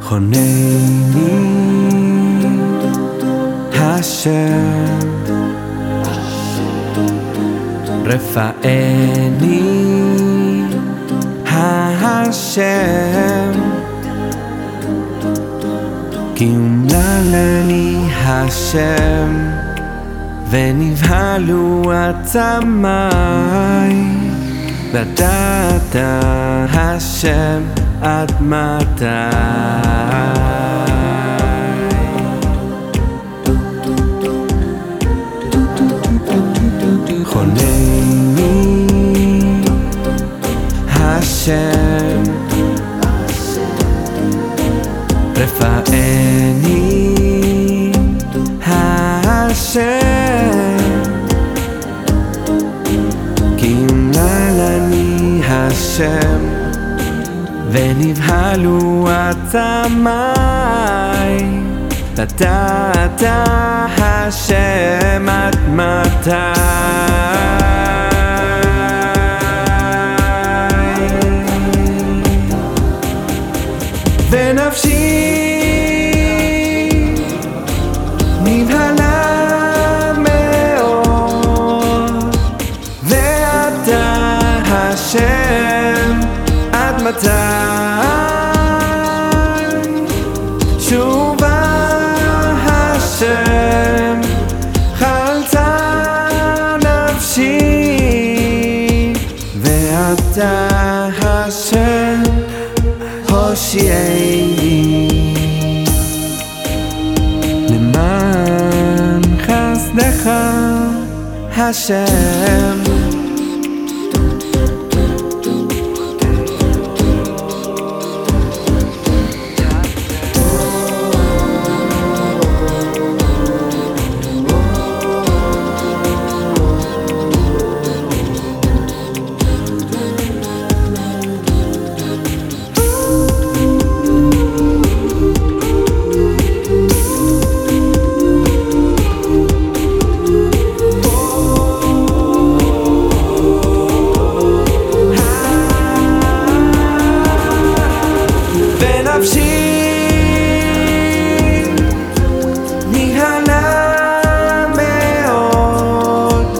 חונני השם רפאני השם כי אומללני השם ונבהלו עצמיי. לדעת השם עד מתי? חונני השם. רפאני השם ונבהלו עצמיי לדעת השם עד מתי? ונפשי נבהלה השם עד מתי? שובה השם חלצה נפשי ואתה השם הושיעני למען חסדך השם ונפשי נהנה מאוד.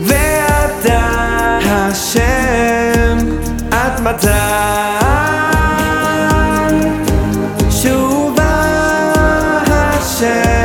ואתה השם עד מתי שובה השם